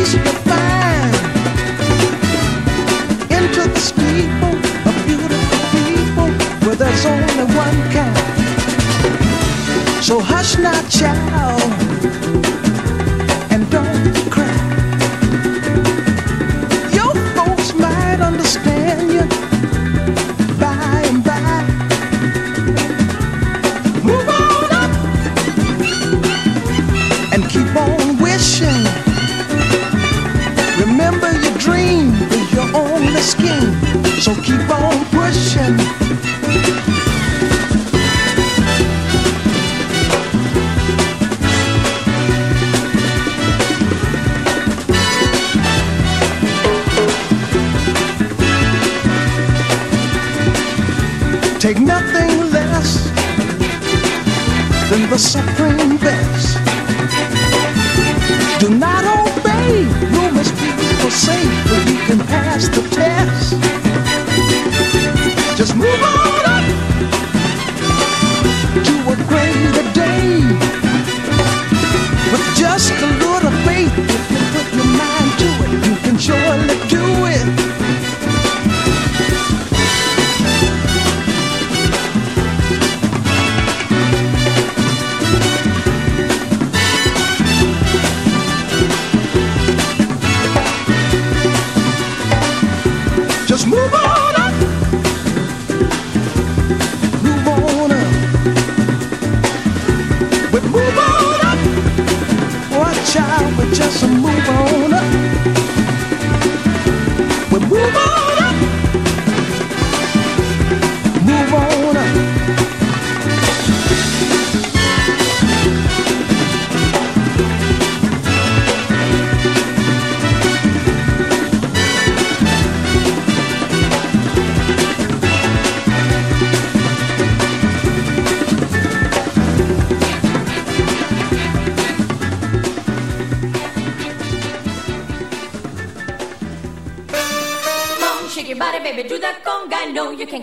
Into the beautiful people where there's only one kind. So hush now, child, suffering.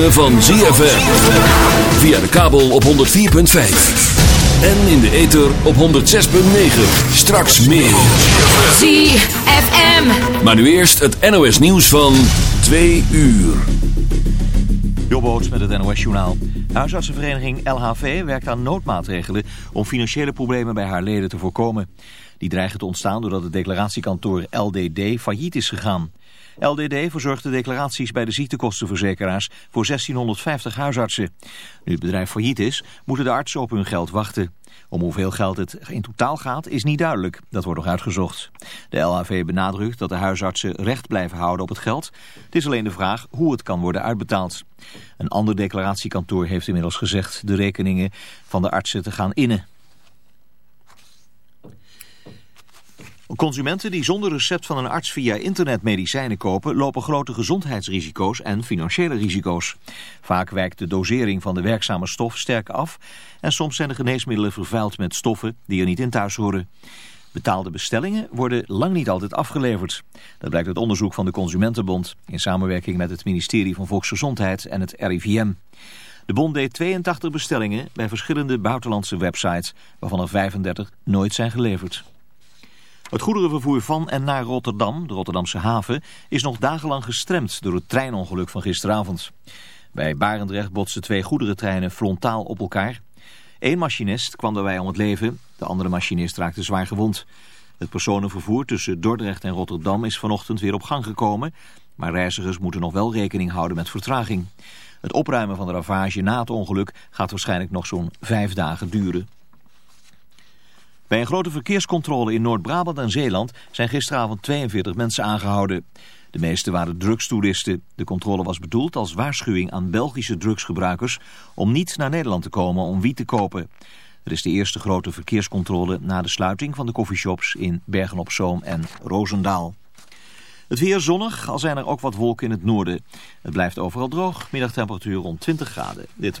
Ritme van ZFM. Via de kabel op 104.5. En in de ether op 106.9. Straks meer. ZFM. Maar nu eerst het NOS nieuws van 2 uur. Jobboots met het NOS Journaal. Huisartsenvereniging LHV werkt aan noodmaatregelen om financiële problemen bij haar leden te voorkomen. Die dreigen te ontstaan doordat het declaratiekantoor LDD failliet is gegaan. LDD verzorgt de declaraties bij de ziektekostenverzekeraars voor 1650 huisartsen. Nu het bedrijf failliet is, moeten de artsen op hun geld wachten. Om hoeveel geld het in totaal gaat is niet duidelijk. Dat wordt nog uitgezocht. De LHV benadrukt dat de huisartsen recht blijven houden op het geld. Het is alleen de vraag hoe het kan worden uitbetaald. Een ander declaratiekantoor heeft inmiddels gezegd de rekeningen van de artsen te gaan innen. Consumenten die zonder recept van een arts via internet medicijnen kopen... lopen grote gezondheidsrisico's en financiële risico's. Vaak wijkt de dosering van de werkzame stof sterk af... en soms zijn de geneesmiddelen vervuild met stoffen die er niet in thuis horen. Betaalde bestellingen worden lang niet altijd afgeleverd. Dat blijkt uit onderzoek van de Consumentenbond... in samenwerking met het ministerie van Volksgezondheid en het RIVM. De bond deed 82 bestellingen bij verschillende buitenlandse websites... waarvan er 35 nooit zijn geleverd. Het goederenvervoer van en naar Rotterdam, de Rotterdamse haven, is nog dagenlang gestremd door het treinongeluk van gisteravond. Bij Barendrecht botsten twee goederentreinen frontaal op elkaar. Eén machinist kwam daarbij om het leven, de andere machinist raakte zwaar gewond. Het personenvervoer tussen Dordrecht en Rotterdam is vanochtend weer op gang gekomen, maar reizigers moeten nog wel rekening houden met vertraging. Het opruimen van de ravage na het ongeluk gaat waarschijnlijk nog zo'n vijf dagen duren. Bij een grote verkeerscontrole in Noord-Brabant en Zeeland zijn gisteravond 42 mensen aangehouden. De meeste waren drugstoeristen. De controle was bedoeld als waarschuwing aan Belgische drugsgebruikers om niet naar Nederland te komen om wiet te kopen. Het is de eerste grote verkeerscontrole na de sluiting van de coffeeshops in Bergen-op-Zoom en Roosendaal. Het weer zonnig, al zijn er ook wat wolken in het noorden. Het blijft overal droog, middagtemperatuur rond 20 graden. Dit.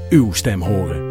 uw stem horen.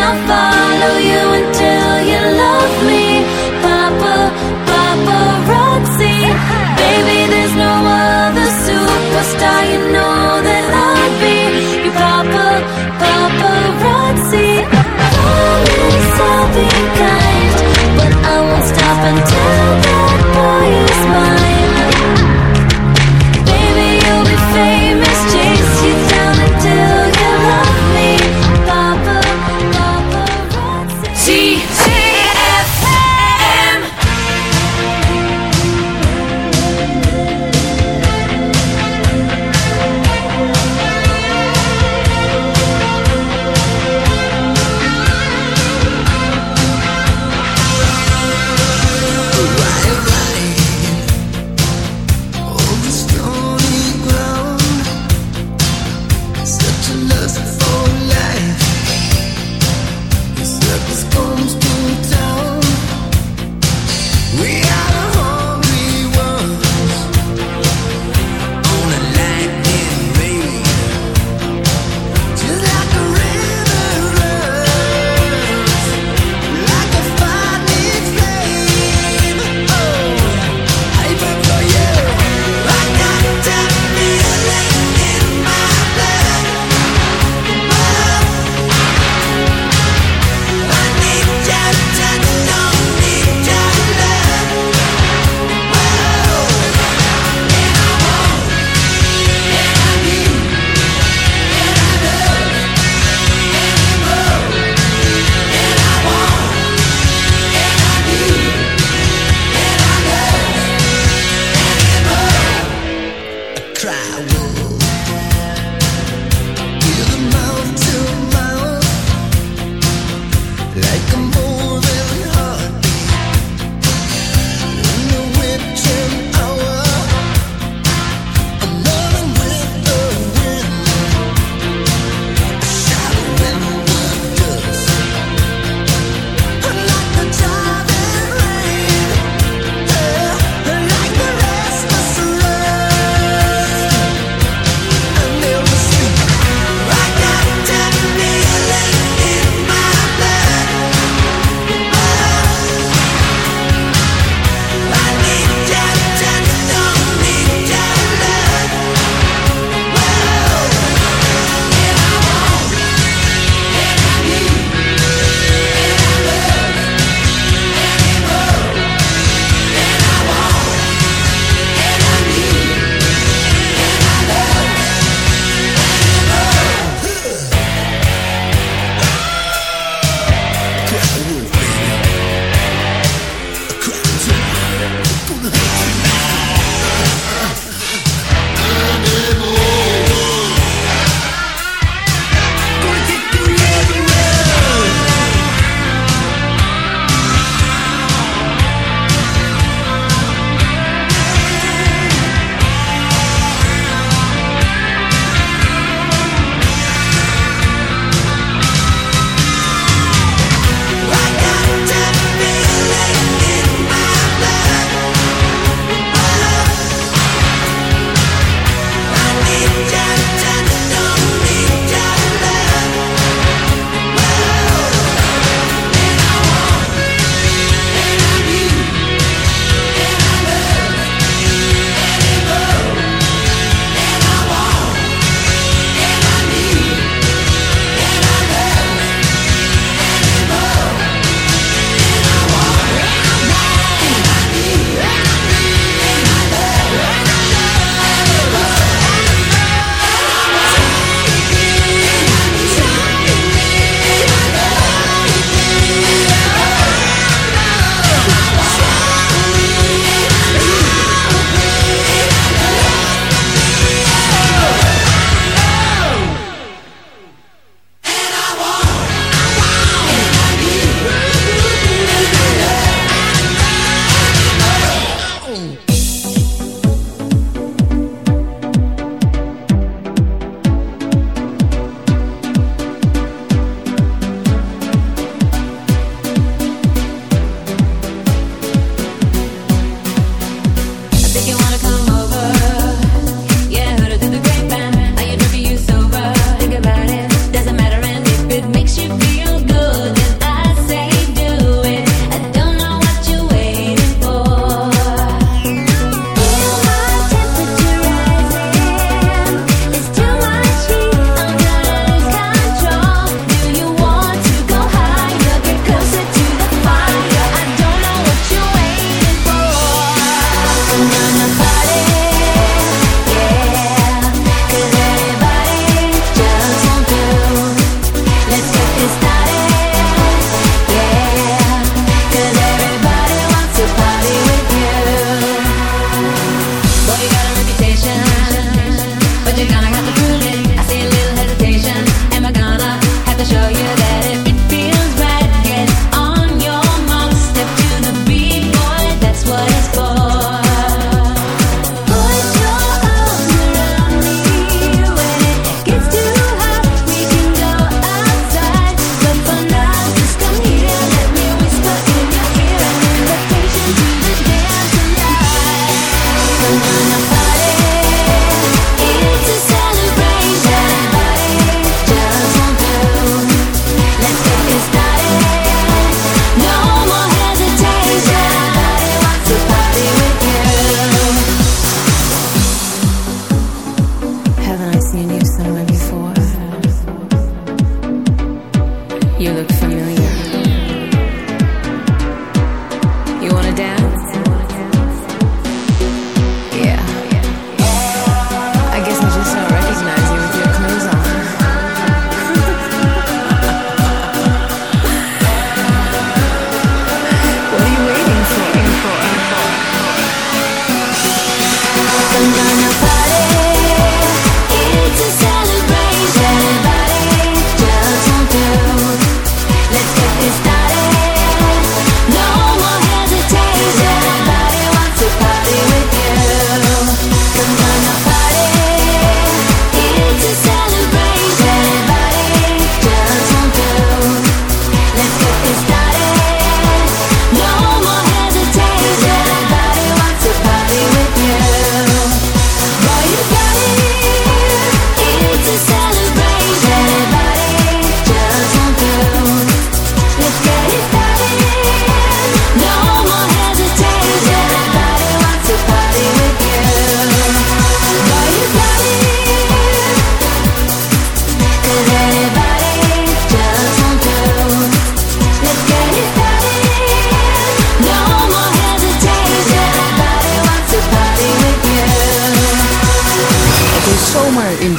I'll follow you until. try.